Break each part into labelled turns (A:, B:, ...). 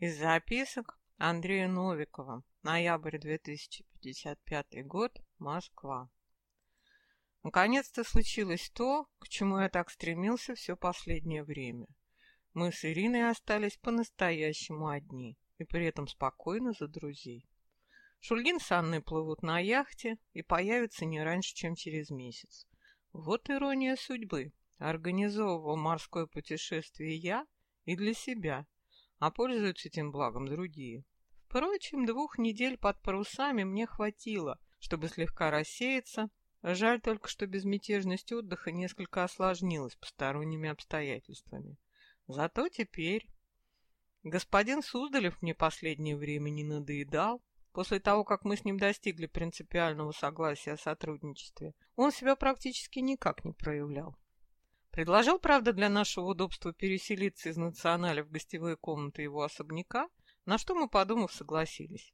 A: Из записок Андрея Новикова. Ноябрь 2055 год. Москва. Наконец-то случилось то, к чему я так стремился все последнее время. Мы с Ириной остались по-настоящему одни, и при этом спокойно за друзей. Шульгин с Анной плывут на яхте и появятся не раньше, чем через месяц. Вот ирония судьбы. Организовывал морское путешествие я и для себя, а пользуются этим благом другие. Впрочем, двух недель под парусами мне хватило, чтобы слегка рассеяться. Жаль только, что безмятежность отдыха несколько осложнилась посторонними обстоятельствами. Зато теперь... Господин Суздалев мне последнее время не надоедал. После того, как мы с ним достигли принципиального согласия о сотрудничестве, он себя практически никак не проявлял. Предложил, правда, для нашего удобства переселиться из националя в гостевые комнаты его особняка, на что мы, подумав, согласились.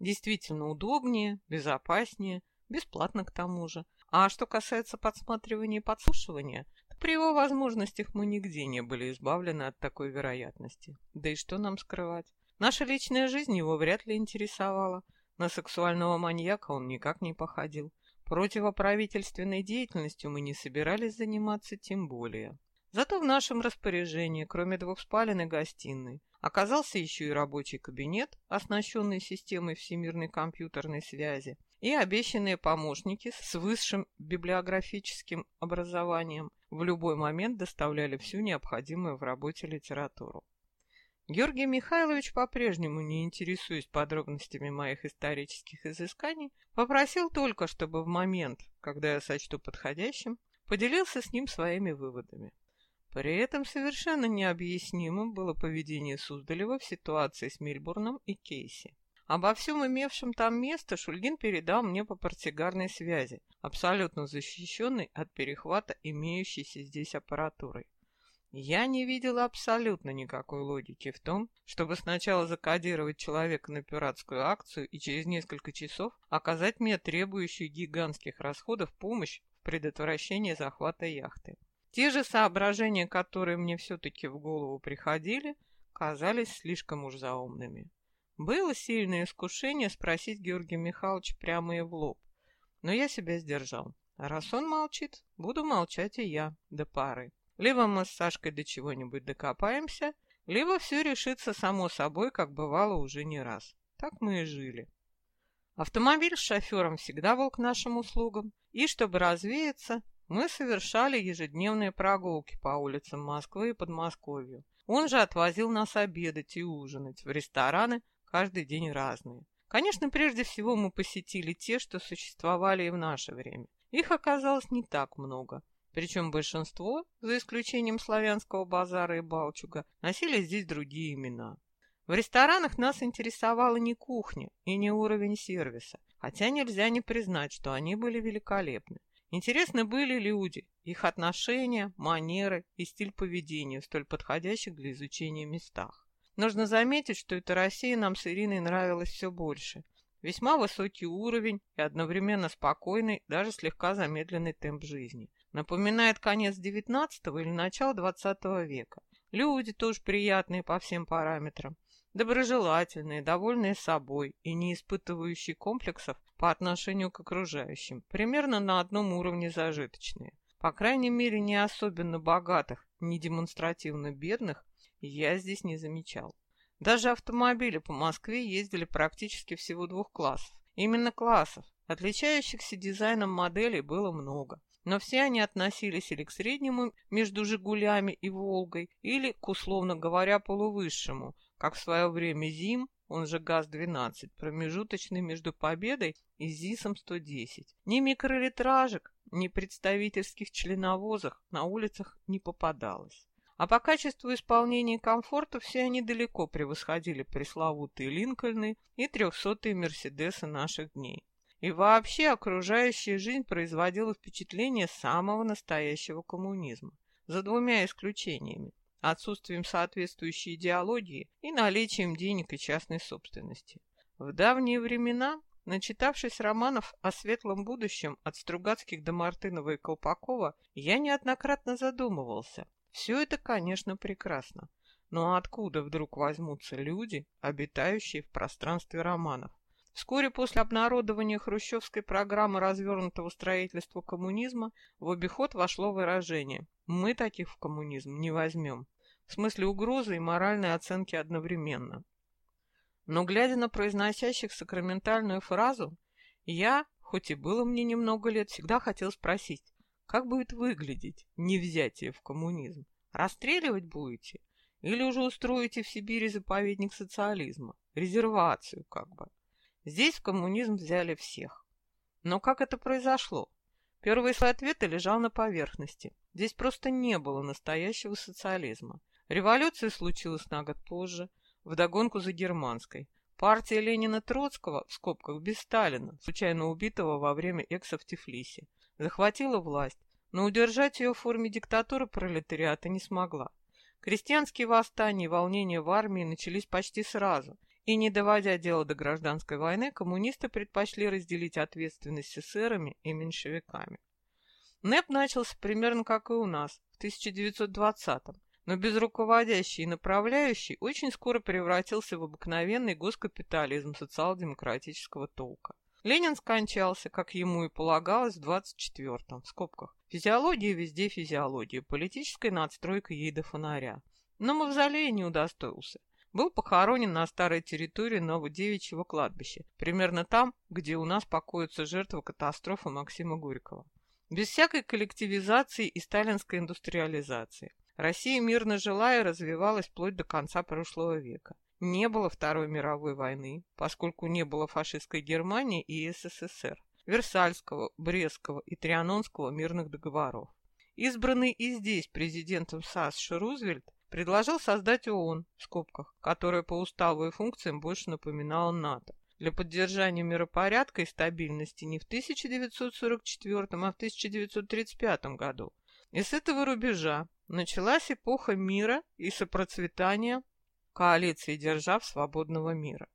A: Действительно удобнее, безопаснее, бесплатно к тому же. А что касается подсматривания и подслушивания, то при его возможностях мы нигде не были избавлены от такой вероятности. Да и что нам скрывать? Наша личная жизнь его вряд ли интересовала. На сексуального маньяка он никак не походил. Противоправительственной деятельностью мы не собирались заниматься тем более. Зато в нашем распоряжении, кроме двух спален и гостиной, оказался еще и рабочий кабинет, оснащенный системой всемирной компьютерной связи, и обещанные помощники с высшим библиографическим образованием в любой момент доставляли всю необходимую в работе литературу. Георгий Михайлович, по-прежнему не интересуясь подробностями моих исторических изысканий, попросил только, чтобы в момент, когда я сочту подходящим, поделился с ним своими выводами. При этом совершенно необъяснимым было поведение Суздалева в ситуации с Мильбурном и Кейси. Обо всем имевшем там место Шульгин передал мне по партигарной связи, абсолютно защищенной от перехвата имеющейся здесь аппаратурой. Я не видела абсолютно никакой логики в том, чтобы сначала закодировать человека на пиратскую акцию и через несколько часов оказать мне требующую гигантских расходов помощь в предотвращении захвата яхты. Те же соображения, которые мне все-таки в голову приходили, казались слишком уж заумными. Было сильное искушение спросить Георгия Михайловича прямо и в лоб, но я себя сдержал. Раз он молчит, буду молчать и я до пары. Либо мы с Сашкой до чего-нибудь докопаемся, либо все решится само собой, как бывало уже не раз. Так мы и жили. Автомобиль с шофером всегда был к нашим услугам, и чтобы развеяться, мы совершали ежедневные прогулки по улицам Москвы и Подмосковью. Он же отвозил нас обедать и ужинать в рестораны, каждый день разные. Конечно, прежде всего мы посетили те, что существовали и в наше время. Их оказалось не так много – причем большинство, за исключением славянского базара и Балчуга, носили здесь другие имена. В ресторанах нас интересовала не кухня и не уровень сервиса, хотя нельзя не признать, что они были великолепны. Интересны были люди, их отношения, манеры и стиль поведения в столь подходящих для изучения местах. Нужно заметить, что эта Россия нам с Ириной нравилась все больше. Весьма высокий уровень и одновременно спокойный, даже слегка замедленный темп жизни. Напоминает конец XIX или начало XX века. Люди тоже приятные по всем параметрам. Доброжелательные, довольные собой и не испытывающие комплексов по отношению к окружающим. Примерно на одном уровне зажиточные. По крайней мере, не особенно богатых, не демонстративно бедных я здесь не замечал. Даже автомобили по Москве ездили практически всего двух классов. Именно классов. Отличающихся дизайном моделей было много но все они относились или к среднему между «Жигулями» и «Волгой», или к, условно говоря, полувысшему, как в свое время «Зим», он же ГАЗ-12, промежуточный между «Победой» и ЗИСом-110. Ни микролитражек, ни представительских членовозах на улицах не попадалось. А по качеству исполнения и комфорту все они далеко превосходили пресловутые Линкольны и трехсотые Мерседесы наших дней. И вообще окружающая жизнь производила впечатление самого настоящего коммунизма, за двумя исключениями – отсутствием соответствующей идеологии и наличием денег и частной собственности. В давние времена, начитавшись романов о светлом будущем от Стругацких до Мартынова и Колпакова, я неоднократно задумывался. Все это, конечно, прекрасно. Но откуда вдруг возьмутся люди, обитающие в пространстве романов? Вскоре после обнародования хрущевской программы развернутого строительства коммунизма в обиход вошло выражение «Мы таких в коммунизм не возьмем». В смысле угрозы и моральной оценки одновременно. Но глядя на произносящих сакраментальную фразу, я, хоть и было мне немного лет, всегда хотел спросить, как будет выглядеть невзятие в коммунизм? Расстреливать будете? Или уже устроите в Сибири заповедник социализма? Резервацию как бы. Здесь в коммунизм взяли всех. Но как это произошло? Первый свой ответ лежал на поверхности. Здесь просто не было настоящего социализма. Революция случилась на год позже, вдогонку за германской. Партия Ленина Троцкого, в скобках без Сталина, случайно убитого во время экса в Тифлисе, захватила власть, но удержать ее в форме диктатуры пролетариата не смогла. Крестьянские восстания и волнения в армии начались почти сразу, и не доводя дело до гражданской войны, коммунисты предпочли разделить ответственность с эсерами и меньшевиками. НЭП начался примерно как и у нас, в 1920-м, но без руководящей и направляющей очень скоро превратился в обыкновенный госкапитализм социал-демократического толка. Ленин скончался, как ему и полагалось, в 24-м, в скобках. Физиология везде физиология, политическая надстройка ей до фонаря. Но мавзолея не удостоился был похоронен на старой территории Новодевичьего кладбища, примерно там, где у нас покоятся жертвы катастрофы Максима Горького. Без всякой коллективизации и сталинской индустриализации. Россия мирно жила и развивалась вплоть до конца прошлого века. Не было Второй мировой войны, поскольку не было фашистской Германии и СССР, Версальского, Брестского и Трианонского мирных договоров. Избранный и здесь президентом САС Рузвельт предложил создать ООН, в скобках, которая по уставу и функциям больше напоминала НАТО, для поддержания миропорядка и стабильности не в 1944, а в 1935 году. И с этого рубежа началась эпоха мира и сопроцветания коалиции держав свободного мира.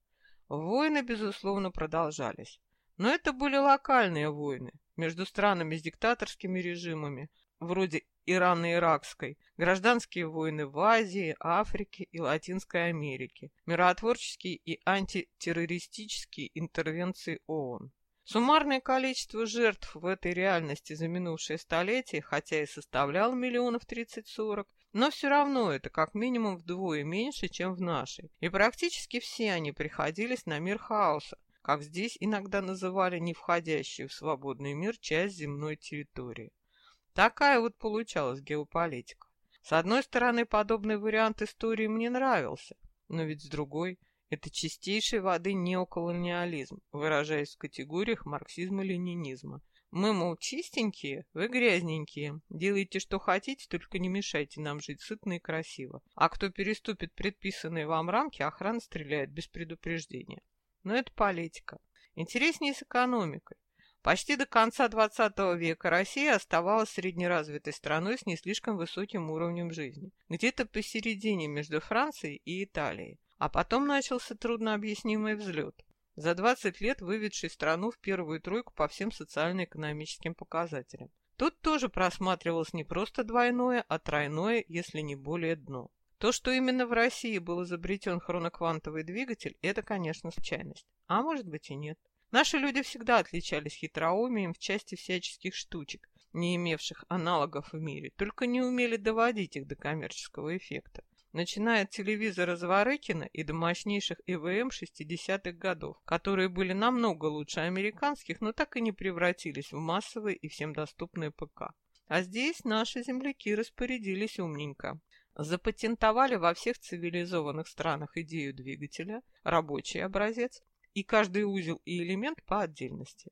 A: Войны, безусловно, продолжались. Но это были локальные войны между странами с диктаторскими режимами, вроде Ирано-Иракской, гражданские войны в Азии, Африке и Латинской Америке, миротворческие и антитеррористические интервенции ООН. Суммарное количество жертв в этой реальности за минувшее столетие, хотя и составляло миллионов 30-40, но все равно это как минимум вдвое меньше, чем в нашей. И практически все они приходились на мир хаоса, как здесь иногда называли не входящую в свободный мир часть земной территории. Такая вот получалась геополитика. С одной стороны, подобный вариант истории мне нравился, но ведь с другой – это чистейшей воды неоколониализм, выражаясь в категориях марксизма-ленинизма. Мы, мол, чистенькие, вы грязненькие. Делайте, что хотите, только не мешайте нам жить сытно и красиво. А кто переступит предписанные вам рамки, охрана стреляет без предупреждения. Но это политика. Интереснее с экономикой. Почти до конца XX века Россия оставалась среднеразвитой страной с не слишком высоким уровнем жизни, где-то посередине между Францией и Италией. А потом начался труднообъяснимый взлет, за 20 лет выведший страну в первую тройку по всем социально-экономическим показателям. Тут тоже просматривалось не просто двойное, а тройное, если не более дно. То, что именно в России был изобретен хроноквантовый двигатель, это, конечно, случайность. А может быть и нет. Наши люди всегда отличались хитроумием в части всяческих штучек, не имевших аналогов в мире, только не умели доводить их до коммерческого эффекта. Начиная от телевизора Зворыкина и до мощнейших ИВМ 60-х годов, которые были намного лучше американских, но так и не превратились в массовые и всем доступные ПК. А здесь наши земляки распорядились умненько. Запатентовали во всех цивилизованных странах идею двигателя, рабочий образец, и каждый узел и элемент по отдельности.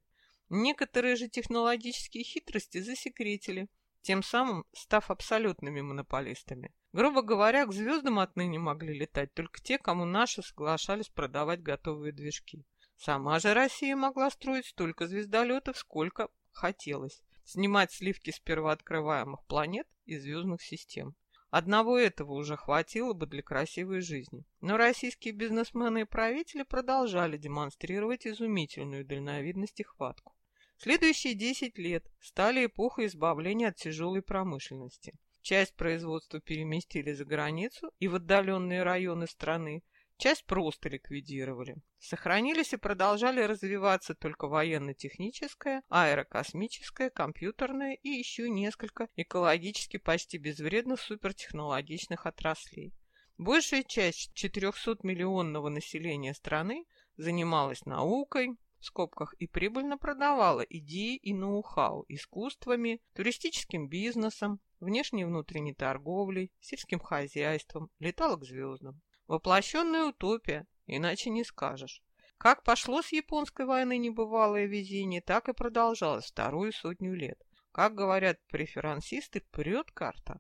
A: Некоторые же технологические хитрости засекретили, тем самым став абсолютными монополистами. Грубо говоря, к звездам отныне могли летать только те, кому наши соглашались продавать готовые движки. Сама же Россия могла строить столько звездолетов, сколько хотелось, снимать сливки с первооткрываемых планет и звездных систем. Одного этого уже хватило бы для красивой жизни. Но российские бизнесмены и правители продолжали демонстрировать изумительную дальновидность и хватку. Следующие 10 лет стали эпохой избавления от тяжелой промышленности. Часть производства переместили за границу и в отдаленные районы страны, часть просто ликвидировали. Сохранились и продолжали развиваться только военно-техническое, аэрокосмическое, компьютерное и еще несколько экологически почти безвредных супертехнологичных отраслей. Большая часть 400-миллионного населения страны занималась наукой, в скобках, и прибыльно продавала идеи и ноу-хау искусствами, туристическим бизнесом, внешней и внутренней торговлей, сельским хозяйством, летала к звездам. Воплощенная утопия, иначе не скажешь. Как пошло с японской войны небывалое везение, так и продолжалось вторую сотню лет. Как говорят преферансисты, прет карта.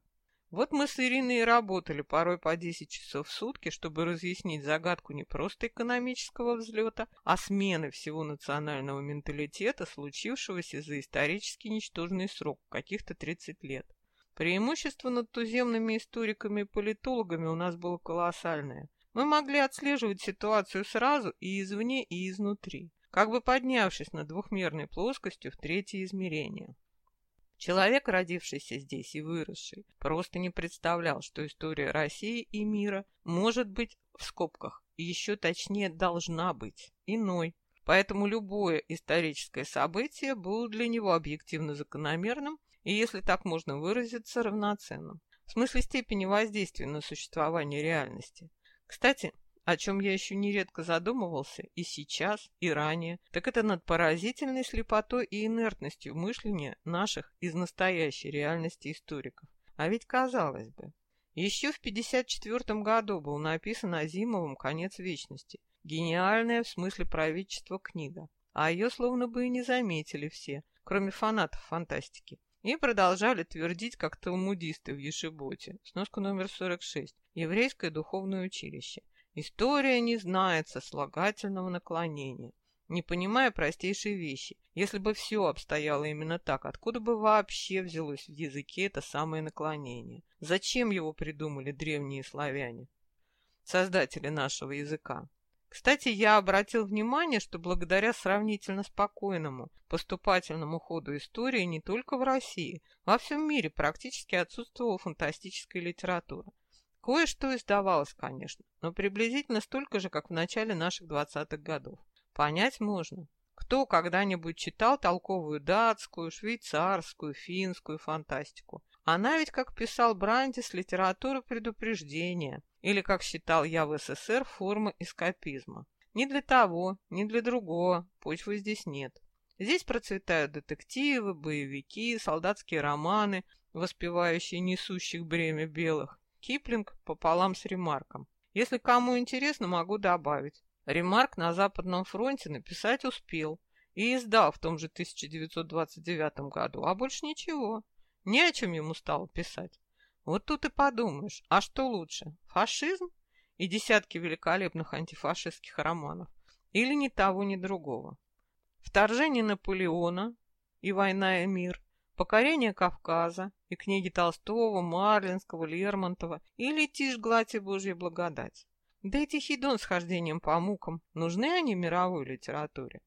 A: Вот мы с Ириной и работали порой по 10 часов в сутки, чтобы разъяснить загадку не просто экономического взлета, а смены всего национального менталитета, случившегося за исторически ничтожный срок, каких-то 30 лет. Преимущество над туземными историками и политологами у нас было колоссальное. Мы могли отслеживать ситуацию сразу и извне, и изнутри, как бы поднявшись над двухмерной плоскостью в третье измерение. Человек, родившийся здесь и выросший, просто не представлял, что история России и мира может быть, в скобках, и еще точнее должна быть, иной. Поэтому любое историческое событие было для него объективно закономерным и, если так можно выразиться, равноценным. В смысле степени воздействия на существование реальности. Кстати, о чем я еще нередко задумывался и сейчас, и ранее, так это над поразительной слепотой и инертностью мышления наших из настоящей реальности историков. А ведь казалось бы, еще в 1954 году был написан Азимовым «Конец вечности», гениальная в смысле правительства книга, а ее словно бы и не заметили все, кроме фанатов фантастики, и продолжали твердить, как талмудисты в Ешеботе, сноска номер 46, еврейское духовное училище – История не знает сослагательного наклонения, не понимая простейшие вещи. Если бы все обстояло именно так, откуда бы вообще взялось в языке это самое наклонение? Зачем его придумали древние славяне, создатели нашего языка? Кстати, я обратил внимание, что благодаря сравнительно спокойному поступательному ходу истории не только в России, во всем мире практически отсутствовала фантастическая литература. Кое-что издавалось, конечно, но приблизительно столько же, как в начале наших двадцатых годов. Понять можно. Кто когда-нибудь читал толковую датскую, швейцарскую, финскую фантастику? Она ведь, как писал Брандис, литература предупреждения, или, как считал я в СССР, форма эскапизма. Ни для того, ни для другого почвы здесь нет. Здесь процветают детективы, боевики, солдатские романы, воспевающие несущих бремя белых, Киплинг пополам с Ремарком. Если кому интересно, могу добавить. Ремарк на Западном фронте написать успел и издал в том же 1929 году, а больше ничего. Не о чем ему стало писать. Вот тут и подумаешь, а что лучше, фашизм и десятки великолепных антифашистских романов, или ни того, ни другого? Вторжение Наполеона и война и мир, покорение Кавказа и книги Толстого, Марлинского, Лермонтова или «Тишь, гладь и Божья благодать». Да эти хидон с хождением по мукам, нужны они мировой литературе?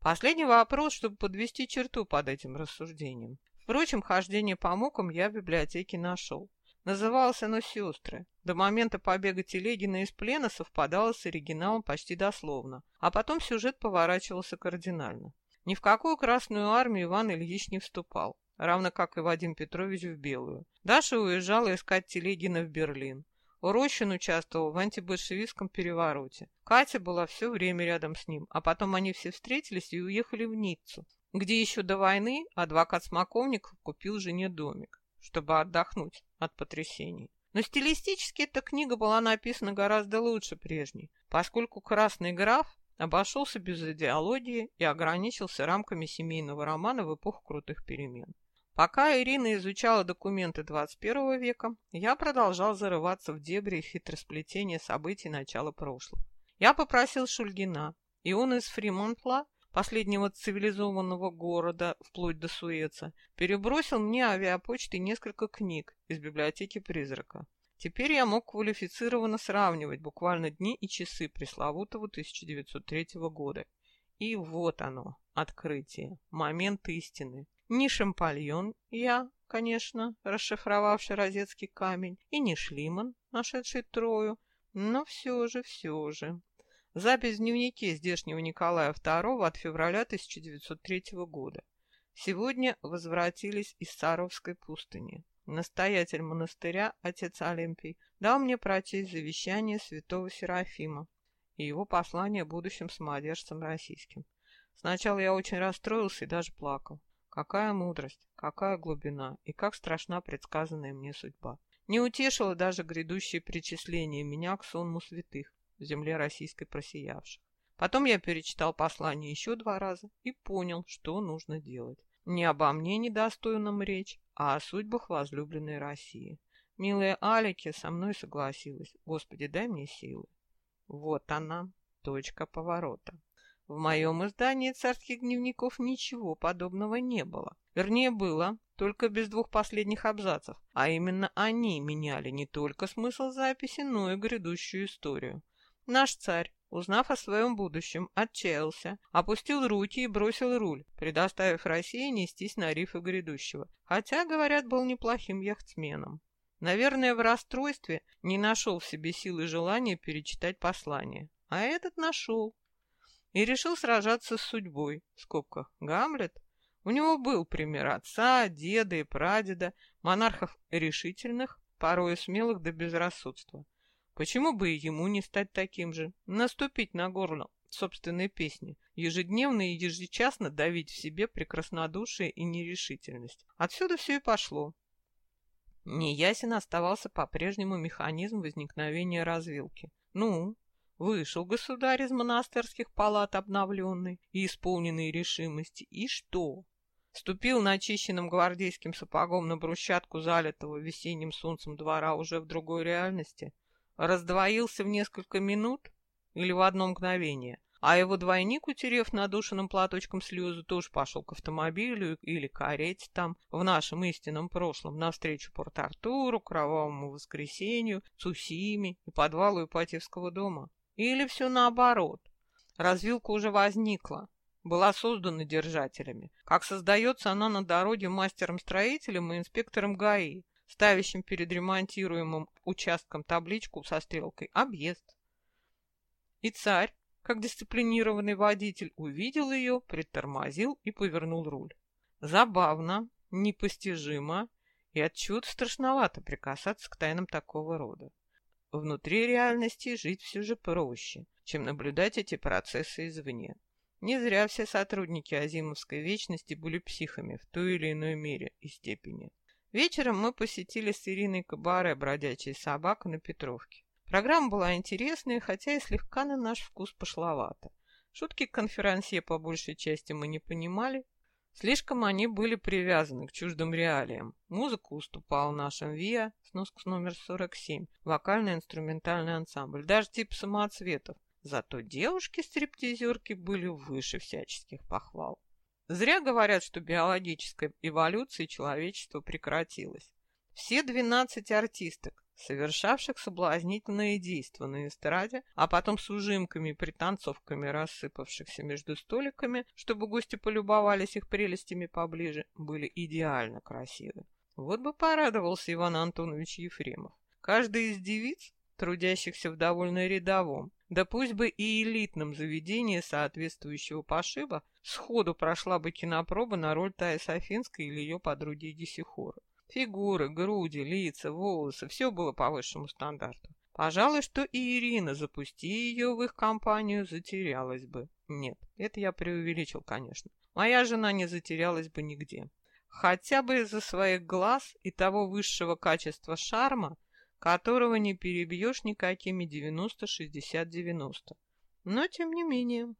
A: Последний вопрос, чтобы подвести черту под этим рассуждением. Впрочем, хождение по мукам я в библиотеке нашел. Называлось оно «Сестры». До момента побега Телегина из плена совпадало с оригиналом почти дословно, а потом сюжет поворачивался кардинально. Ни в какую Красную армию Иван Ильич не вступал равно как и Вадим Петрович в Белую. Даша уезжала искать Телегина в Берлин. Урощин участвовал в антибольшевистском перевороте. Катя была все время рядом с ним, а потом они все встретились и уехали в Ниццу, где еще до войны адвокат Смоковников купил жене домик, чтобы отдохнуть от потрясений. Но стилистически эта книга была написана гораздо лучше прежней, поскольку «Красный граф» обошелся без идеологии и ограничился рамками семейного романа в эпоху крутых перемен. Пока Ирина изучала документы 21 века, я продолжал зарываться в дебри и хитросплетения событий начала прошлого. Я попросил Шульгина, и он из Фримонтла, последнего цивилизованного города, вплоть до Суэца, перебросил мне авиапочтой несколько книг из библиотеки «Призрака». Теперь я мог квалифицированно сравнивать буквально дни и часы пресловутого 1903 года. И вот оно, открытие, момент истины. Не Шампальон я, конечно, расшифровавший розетский камень, и не Шлиман, нашедший Трою, но все же, все же. Запись в дневнике здешнего Николая II от февраля 1903 года. Сегодня возвратились из Саровской пустыни. Настоятель монастыря, отец Олимпий, дал мне прочесть завещание святого Серафима и его послание будущим самодержцам российским. Сначала я очень расстроился и даже плакал. Какая мудрость, какая глубина и как страшна предсказанная мне судьба. Не утешило даже грядущее причисление меня к сонму святых, земле российской просиявших. Потом я перечитал послание еще два раза и понял, что нужно делать. Не обо мне недостойном речь, а о судьбах возлюбленной России. Милая Алике со мной согласилась. Господи, дай мне силы. Вот она, точка поворота. В моем издании царских дневников ничего подобного не было. Вернее, было, только без двух последних абзацев. А именно они меняли не только смысл записи, но и грядущую историю. Наш царь, узнав о своем будущем, отчаялся, опустил руки и бросил руль, предоставив России нестись на рифы грядущего. Хотя, говорят, был неплохим яхтсменом. Наверное, в расстройстве не нашел в себе силы желания перечитать послание. А этот нашел и решил сражаться с судьбой. В скобках Гамлет. У него был пример отца, деда и прадеда, монархов решительных, порой смелых до безрассудства. Почему бы и ему не стать таким же? Наступить на горло собственной песни, ежедневно и ежечасно давить в себе прекраснодушие и нерешительность. Отсюда все и пошло. Неясен оставался по-прежнему механизм возникновения развилки. Ну, Вышел государь из монастырских палат обновленный и исполненный решимости. И что? Ступил начищенным гвардейским сапогом на брусчатку залитого весенним солнцем двора уже в другой реальности? Раздвоился в несколько минут или в одно мгновение? А его двойник, утерев надушенным платочком слезы, тоже пошел к автомобилю или карете там, в нашем истинном прошлом, навстречу Порт-Артуру, Кровавому Воскресенью, Цусиме и подвалу Ипатьевского дома. Или все наоборот. Развилка уже возникла, была создана держателями. Как создается она на дороге мастером-строителем и инспектором ГАИ, ставящим перед ремонтируемым участком табличку со стрелкой «Объезд». И царь, как дисциплинированный водитель, увидел ее, притормозил и повернул руль. Забавно, непостижимо и отчет страшновато прикасаться к тайнам такого рода. Внутри реальности жить все же проще, чем наблюдать эти процессы извне. Не зря все сотрудники Азимовской вечности были психами в той или иной мере и степени. Вечером мы посетили с Ириной кабаре «Бродячая собака» на Петровке. Программа была интересная, хотя и слегка на наш вкус пошловата. Шутки конферансье по большей части мы не понимали, Слишком они были привязаны к чуждым реалиям. Музыка уступала нашим ВИА, сноска номер 47, вокально-инструментальный ансамбль, даже тип самоцветов. Зато девушки-стриптизерки были выше всяческих похвал. Зря говорят, что биологическая эволюция человечества прекратилась. Все 12 артисток, совершавших соблазнительные действия на эстраде, а потом с ужимками и пританцовками, рассыпавшихся между столиками, чтобы гости полюбовались их прелестями поближе, были идеально красивы. Вот бы порадовался Иван Антонович Ефремов. Каждая из девиц, трудящихся в довольно рядовом, да пусть бы и элитном заведении соответствующего пошиба, сходу прошла бы кинопроба на роль Таи Софинской или ее подруги Дисихоры. Фигуры, груди, лица, волосы — все было по высшему стандарту. Пожалуй, что и Ирина, запусти ее в их компанию, затерялась бы. Нет, это я преувеличил, конечно. Моя жена не затерялась бы нигде. Хотя бы из-за своих глаз и того высшего качества шарма, которого не перебьешь никакими 90-60-90. Но тем не менее.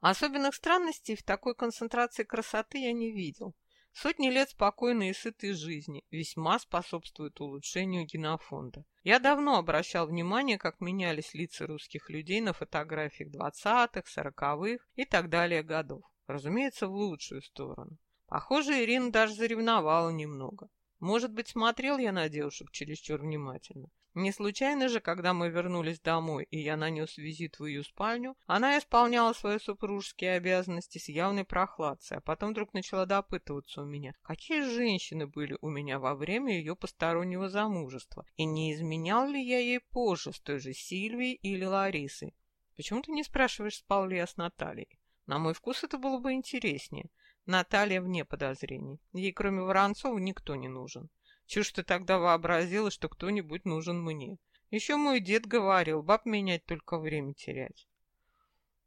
A: Особенных странностей в такой концентрации красоты я не видел. Сотни лет спокойной и сытой жизни весьма способствуют улучшению генофонда. Я давно обращал внимание, как менялись лица русских людей на фотографиях 20-х, 40-х и так далее годов. Разумеется, в лучшую сторону. Похоже, Ирина даже заревновала немного. Может быть, смотрел я на девушек чересчур внимательно. Не случайно же, когда мы вернулись домой, и я нанес визит в ее спальню, она исполняла свои супружеские обязанности с явной прохладцей, а потом вдруг начала допытываться у меня, какие женщины были у меня во время ее постороннего замужества, и не изменял ли я ей позже с той же Сильвией или Ларисой. Почему ты не спрашиваешь, спал ли я с Натальей? На мой вкус это было бы интереснее. Наталья вне подозрений. Ей кроме Воронцова никто не нужен. Чушь ты тогда вообразила, что кто-нибудь нужен мне. Еще мой дед говорил, баб менять только время терять.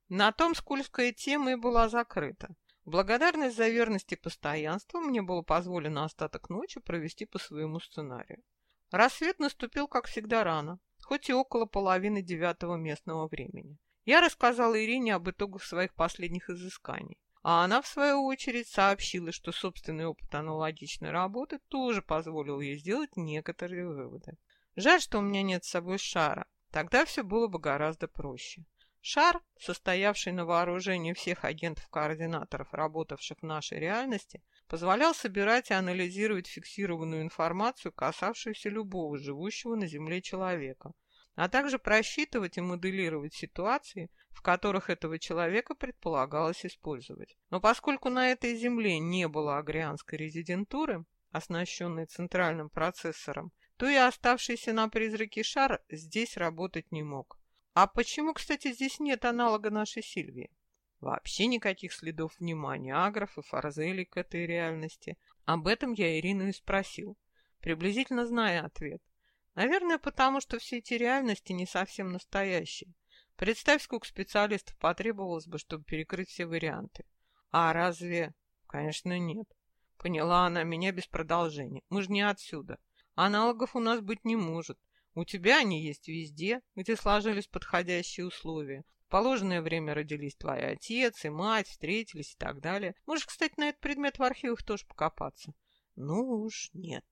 A: На том скользкая тема и была закрыта. Благодарность за верность и постоянство мне было позволено остаток ночи провести по своему сценарию. Рассвет наступил, как всегда, рано, хоть и около половины девятого местного времени. Я рассказала Ирине об итогах своих последних изысканий. А она, в свою очередь, сообщила, что собственный опыт аналогичной работы тоже позволил ей сделать некоторые выводы. Жаль, что у меня нет с собой шара. Тогда все было бы гораздо проще. Шар, состоявший на вооружении всех агентов-координаторов, работавших в нашей реальности, позволял собирать и анализировать фиксированную информацию, касавшуюся любого живущего на Земле человека, а также просчитывать и моделировать ситуации, в которых этого человека предполагалось использовать. Но поскольку на этой земле не было агрианской резидентуры, оснащенной центральным процессором, то и оставшийся на призраке шар здесь работать не мог. А почему, кстати, здесь нет аналога нашей Сильвии? Вообще никаких следов внимания агров и фарзелей к этой реальности. Об этом я Ирину и спросил, приблизительно зная ответ. Наверное, потому что все эти реальности не совсем настоящие. Представь, сколько специалистов потребовалось бы, чтобы перекрыть все варианты. А разве... Конечно, нет. Поняла она меня без продолжения. Мы же не отсюда. Аналогов у нас быть не может. У тебя они есть везде, где сложились подходящие условия. В положенное время родились твой отец и мать, встретились и так далее. Можешь, кстати, на этот предмет в архивах тоже покопаться. Ну уж нет.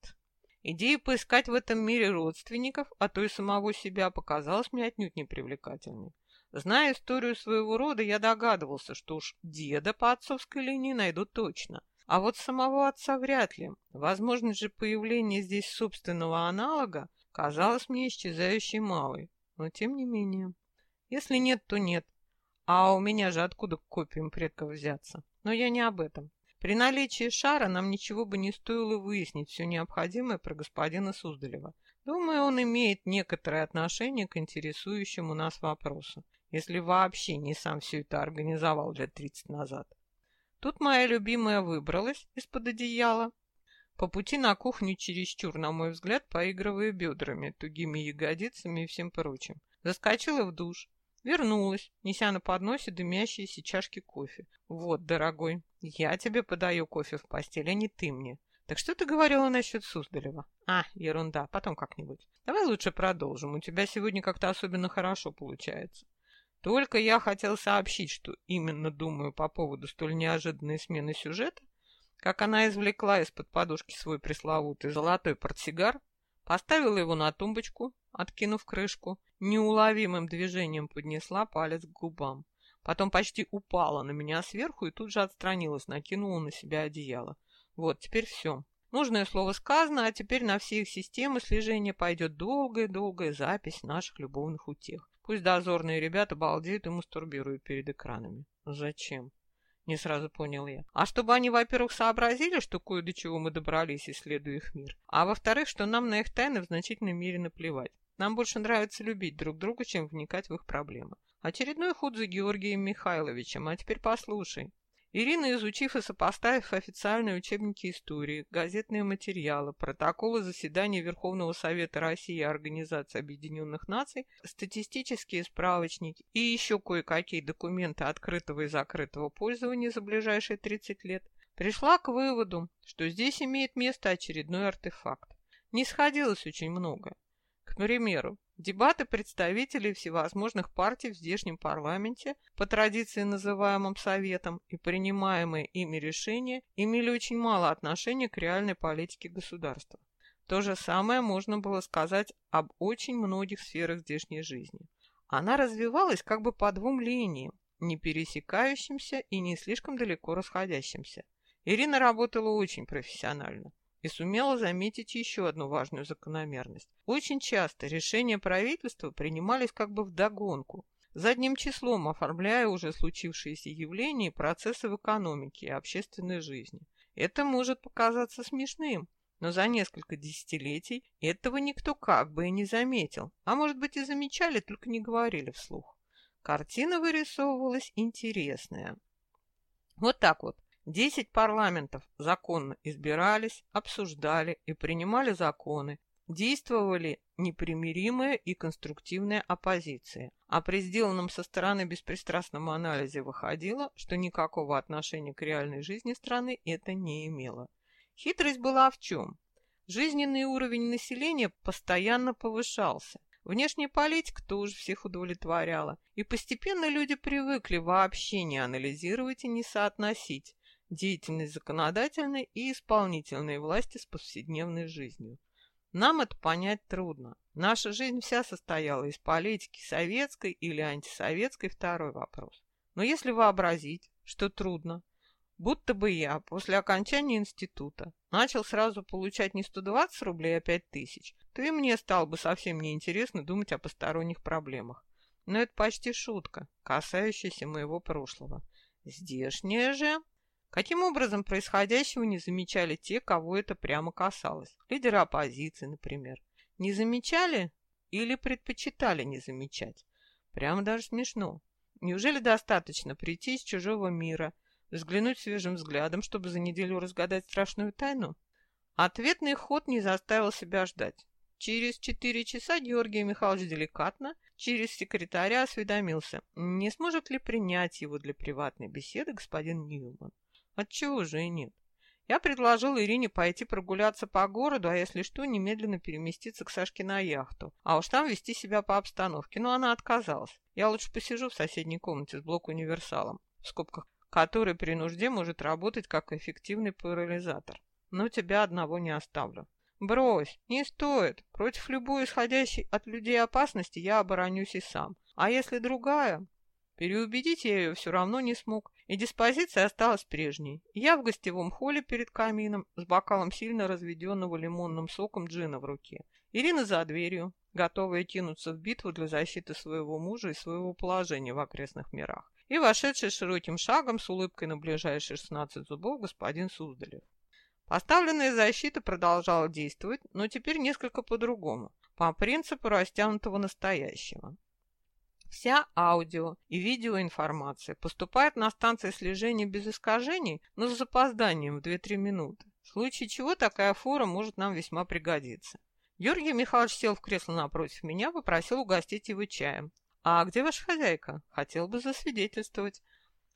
A: Идея поискать в этом мире родственников, а то и самого себя, показалась мне отнюдь непривлекательной. Зная историю своего рода, я догадывался, что уж деда по отцовской линии найду точно. А вот самого отца вряд ли. Возможность же появления здесь собственного аналога казалась мне исчезающей малой. Но тем не менее. Если нет, то нет. А у меня же откуда к копиям предков взяться? Но я не об этом. При наличии шара нам ничего бы не стоило выяснить все необходимое про господина Суздалева. Думаю, он имеет некоторое отношение к интересующему нас вопросу, если вообще не сам все это организовал лет 30 назад. Тут моя любимая выбралась из-под одеяла. По пути на кухню чересчур, на мой взгляд, поигрывая бедрами, тугими ягодицами и всем прочим. Заскочила в душ, Вернулась, неся на подносе дымящиеся чашки кофе. «Вот, дорогой, я тебе подаю кофе в постель, а не ты мне. Так что ты говорила насчет Суздалева?» «А, ерунда, потом как-нибудь. Давай лучше продолжим, у тебя сегодня как-то особенно хорошо получается». Только я хотел сообщить, что именно думаю по поводу столь неожиданной смены сюжета, как она извлекла из-под подушки свой пресловутый золотой портсигар, поставила его на тумбочку, откинув крышку, неуловимым движением поднесла палец к губам. Потом почти упала на меня сверху и тут же отстранилась, накинула на себя одеяло. Вот, теперь все. Нужное слово сказано, а теперь на все их системы слежения пойдет долгая-долгая запись наших любовных утех. Пусть дозорные ребята балдеют и мастурбируют перед экранами. Зачем? Не сразу понял я. А чтобы они, во-первых, сообразили, что кое до чего мы добрались, исследуя их мир, а во-вторых, что нам на их тайны в значительной мере наплевать. Нам больше нравится любить друг друга, чем вникать в их проблемы. Очередной ход за Георгием Михайловичем, а теперь послушай. Ирина, изучив и сопоставив официальные учебники истории, газетные материалы, протоколы заседаний Верховного Совета России и Организации Объединенных Наций, статистические справочники и еще кое-какие документы открытого и закрытого пользования за ближайшие 30 лет, пришла к выводу, что здесь имеет место очередной артефакт. Не сходилось очень многое. К примеру, дебаты представителей всевозможных партий в здешнем парламенте, по традиции называемым Советом, и принимаемые ими решения имели очень мало отношения к реальной политике государства. То же самое можно было сказать об очень многих сферах здешней жизни. Она развивалась как бы по двум линиям, не пересекающимся и не слишком далеко расходящимся. Ирина работала очень профессионально. И сумела заметить еще одну важную закономерность. Очень часто решения правительства принимались как бы вдогонку, задним числом оформляя уже случившиеся явления и процессы в экономике и общественной жизни. Это может показаться смешным, но за несколько десятилетий этого никто как бы и не заметил, а может быть и замечали, только не говорили вслух. Картина вырисовывалась интересная. Вот так вот. Десять парламентов законно избирались, обсуждали и принимали законы, действовали непримиримая и конструктивная оппозиция, а при сделанном со стороны беспристрастном анализе выходило, что никакого отношения к реальной жизни страны это не имело. Хитрость была в чем? Жизненный уровень населения постоянно повышался, Внешняя политика тоже всех удовлетворяла, и постепенно люди привыкли вообще не анализировать и не соотносить деятельность законодательной и исполнительной власти с повседневной жизнью. Нам это понять трудно. Наша жизнь вся состояла из политики советской или антисоветской, второй вопрос. Но если вообразить, что трудно, будто бы я после окончания института начал сразу получать не 120 рублей, а 5 тысяч, то и мне стало бы совсем неинтересно думать о посторонних проблемах. Но это почти шутка, касающаяся моего прошлого. Здешнее же... Каким образом происходящего не замечали те, кого это прямо касалось? Лидеры оппозиции, например. Не замечали или предпочитали не замечать? Прямо даже смешно. Неужели достаточно прийти из чужого мира, взглянуть свежим взглядом, чтобы за неделю разгадать страшную тайну? Ответный ход не заставил себя ждать. Через четыре часа Георгий Михайлович деликатно через секретаря осведомился, не сможет ли принять его для приватной беседы господин Ньюман. Отчего же и нет? Я предложил Ирине пойти прогуляться по городу, а если что, немедленно переместиться к Сашке на яхту, а уж там вести себя по обстановке, но она отказалась. Я лучше посижу в соседней комнате с блок-универсалом, в скобках, который при нужде может работать как эффективный парализатор. Но тебя одного не оставлю. «Брось, не стоит. Против любой исходящей от людей опасности я оборонюсь и сам. А если другая?» Переубедить я ее все равно не смог, и диспозиция осталась прежней. Я в гостевом холле перед камином с бокалом сильно разведенного лимонным соком джина в руке. Ирина за дверью, готовая кинуться в битву для защиты своего мужа и своего положения в окрестных мирах. И вошедший широким шагом с улыбкой на ближайшие 16 зубов господин Суздалев. Поставленная защита продолжала действовать, но теперь несколько по-другому, по принципу растянутого настоящего. Вся аудио и видеоинформация поступает на станции слежения без искажений, но с запозданием в 2-3 минуты, в случае чего такая фора может нам весьма пригодиться. Георгий Михайлович сел в кресло напротив меня, попросил угостить его чаем. «А где ваша хозяйка? Хотел бы засвидетельствовать.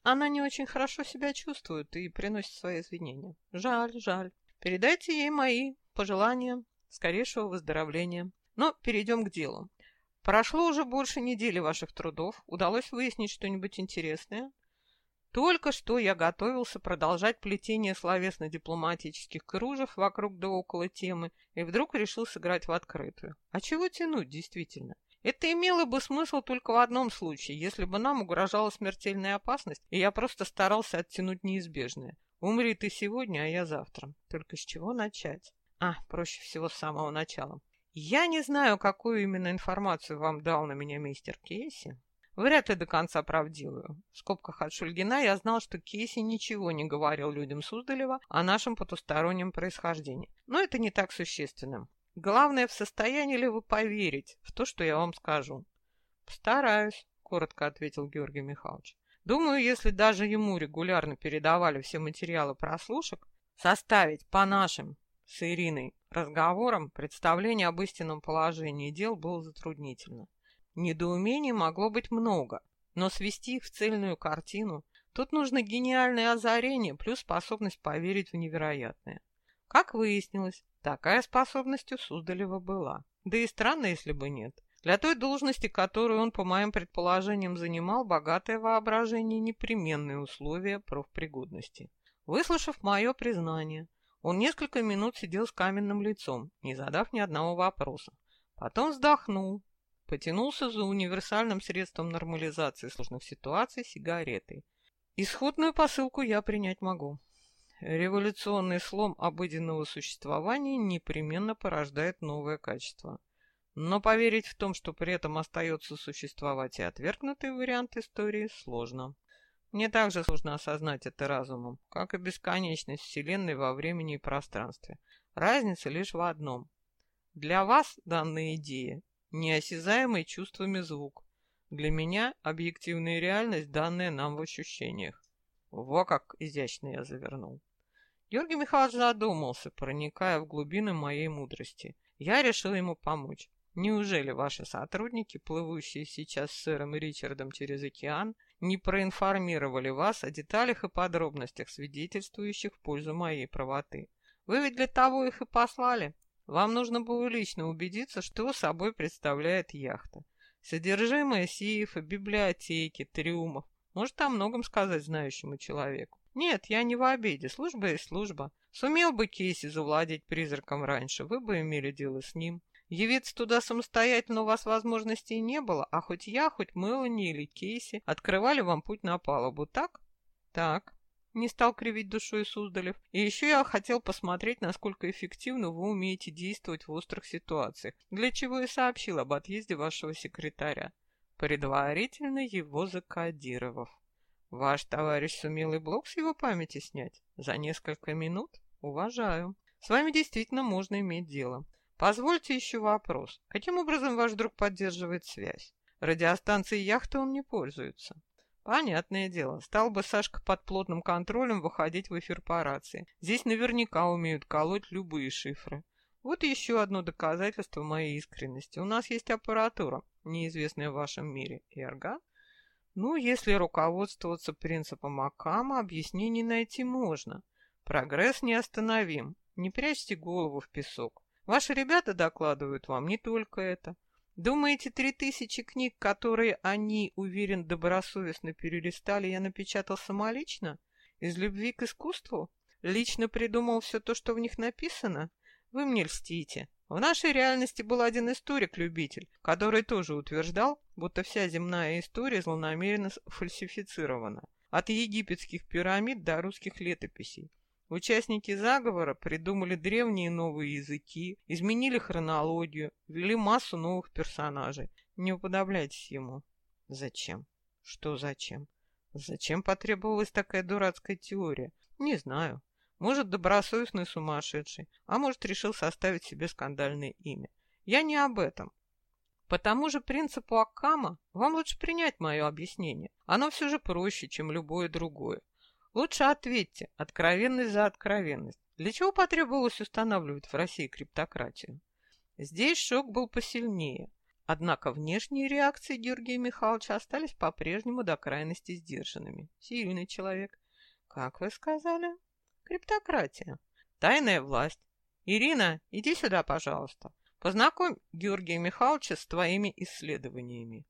A: Она не очень хорошо себя чувствует и приносит свои извинения. Жаль, жаль. Передайте ей мои пожелания скорейшего выздоровления. Но перейдем к делу. Прошло уже больше недели ваших трудов. Удалось выяснить что-нибудь интересное? Только что я готовился продолжать плетение словесно-дипломатических кружев вокруг да около темы и вдруг решил сыграть в открытую. А чего тянуть, действительно? Это имело бы смысл только в одном случае, если бы нам угрожала смертельная опасность, и я просто старался оттянуть неизбежное. Умри ты сегодня, а я завтра. Только с чего начать? А, проще всего с самого начала. Я не знаю, какую именно информацию вам дал на меня мистер Кейси. Вряд ли до конца правдивую. В скобках от Шульгина я знал, что Кейси ничего не говорил людям Суздалева о нашем потустороннем происхождении. Но это не так существенно. Главное, в состоянии ли вы поверить в то, что я вам скажу? Постараюсь, коротко ответил Георгий Михайлович. Думаю, если даже ему регулярно передавали все материалы прослушек, составить по нашим с Ириной разговорам представление об истинном положении дел было затруднительно. Недоумений могло быть много, но свести их в цельную картину тут нужно гениальное озарение плюс способность поверить в невероятное. Как выяснилось, Такая способность у Суздалева была. Да и странно, если бы нет. Для той должности, которую он, по моим предположениям, занимал, богатое воображение – непременные условия профпригодности. Выслушав мое признание, он несколько минут сидел с каменным лицом, не задав ни одного вопроса. Потом вздохнул, потянулся за универсальным средством нормализации сложных ситуаций сигаретой. Исходную посылку я принять могу. Революционный слом обыденного существования непременно порождает новое качество. Но поверить в том, что при этом остается существовать и отвергнутый вариант истории, сложно. Мне также сложно осознать это разумом, как и бесконечность Вселенной во времени и пространстве. Разница лишь в одном. Для вас данная идея – неосязаемый чувствами звук. Для меня – объективная реальность, данная нам в ощущениях. Во как изящно я завернул. Георгий Михайлович задумался, проникая в глубины моей мудрости. Я решил ему помочь. Неужели ваши сотрудники, плывущие сейчас с сэром Ричардом через океан, не проинформировали вас о деталях и подробностях, свидетельствующих в пользу моей правоты? Вы ведь для того их и послали. Вам нужно было лично убедиться, что собой представляет яхта. Содержимое сейфа, библиотеки, трюмов может о многом сказать знающему человеку. Нет, я не в обиде, служба есть служба. Сумел бы Кейси завладеть призраком раньше, вы бы имели дело с ним. Явиться туда самостоятельно у вас возможностей не было, а хоть я, хоть Мелани или Кейси открывали вам путь на палубу, так? Так. Не стал кривить душой Суздалев. И еще я хотел посмотреть, насколько эффективно вы умеете действовать в острых ситуациях, для чего и сообщил об отъезде вашего секретаря, предварительно его закодировав. Ваш товарищ сумел и блок с его памяти снять? За несколько минут? Уважаю. С вами действительно можно иметь дело. Позвольте еще вопрос. Каким образом ваш друг поддерживает связь? Радиостанцией яхты он не пользуется. Понятное дело. Стал бы Сашка под плотным контролем выходить в эфир по рации. Здесь наверняка умеют колоть любые шифры. Вот еще одно доказательство моей искренности. У нас есть аппаратура, неизвестная в вашем мире. Эрго? Ну, если руководствоваться принципом Акама, объяснений найти можно. Прогресс неостановим. Не прячьте голову в песок. Ваши ребята докладывают вам не только это. Думаете, три тысячи книг, которые они, уверен, добросовестно перелистали, я напечатал самолично? Из любви к искусству? Лично придумал все то, что в них написано? Вы мне льстите. В нашей реальности был один историк-любитель, который тоже утверждал, будто вся земная история злонамеренно фальсифицирована. От египетских пирамид до русских летописей. Участники заговора придумали древние новые языки, изменили хронологию, ввели массу новых персонажей. Не уподобляйтесь ему. Зачем? Что зачем? Зачем потребовалась такая дурацкая теория? Не знаю. Может, добросовестный сумасшедший, а может, решил составить себе скандальное имя. Я не об этом. По тому же принципу Аккама вам лучше принять мое объяснение. Оно все же проще, чем любое другое. Лучше ответьте, откровенность за откровенность. Для чего потребовалось устанавливать в России криптократию? Здесь шок был посильнее. Однако внешние реакции Георгия Михайловича остались по-прежнему до крайности сдержанными. Сильный человек. Как вы сказали? Криптократия. Тайная власть. Ирина, иди сюда, пожалуйста. Познакомь Георгия Михайловича с твоими исследованиями.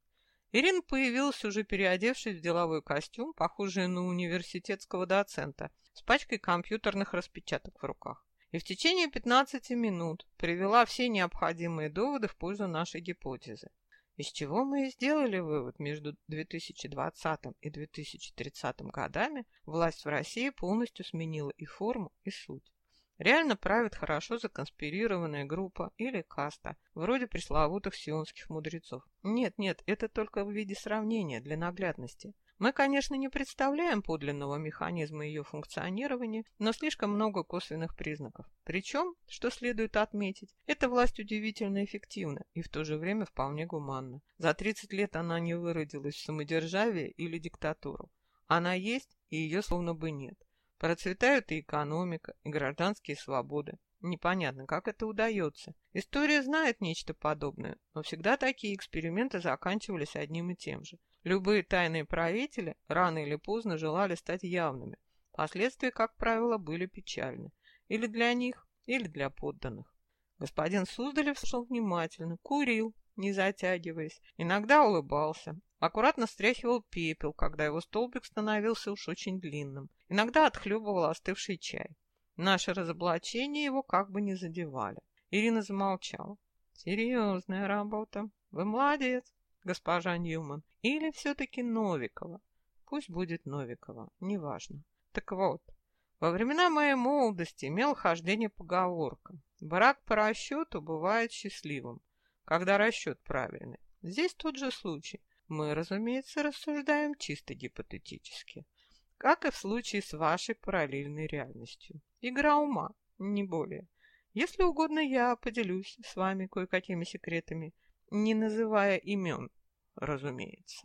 A: Ирина появилась, уже переодевшись в деловой костюм, похожий на университетского доцента, с пачкой компьютерных распечаток в руках. И в течение 15 минут привела все необходимые доводы в пользу нашей гипотезы. Из чего мы и сделали вывод, между 2020 и 2030 годами власть в России полностью сменила и форму, и суть. Реально правит хорошо законспирированная группа или каста, вроде пресловутых сионских мудрецов. Нет, нет, это только в виде сравнения, для наглядности. Мы, конечно, не представляем подлинного механизма ее функционирования, но слишком много косвенных признаков. Причем, что следует отметить, эта власть удивительно эффективна и в то же время вполне гуманна. За 30 лет она не выродилась в самодержавие или диктатуру. Она есть, и ее словно бы нет. Процветают и экономика, и гражданские свободы. Непонятно, как это удается. История знает нечто подобное, но всегда такие эксперименты заканчивались одним и тем же. Любые тайные правители рано или поздно желали стать явными. Последствия, как правило, были печальны. Или для них, или для подданных. Господин Суздалев слушал внимательно, курил, не затягиваясь, иногда улыбался, аккуратно стряхивал пепел, когда его столбик становился уж очень длинным, иногда отхлебывал остывший чай. Наши разоблачения его как бы не задевали. Ирина замолчала. «Серьезная работа. Вы молодец, госпожа Ньюман. Или все-таки Новикова? Пусть будет Новикова, неважно. Так вот, Во времена моей молодости имел хождение поговорка. Брак по расчету бывает счастливым, когда расчет правильный. Здесь тот же случай. Мы, разумеется, рассуждаем чисто гипотетически, как и в случае с вашей параллельной реальностью. Игра ума, не более. Если угодно, я поделюсь с вами кое-какими секретами, не называя имен, разумеется.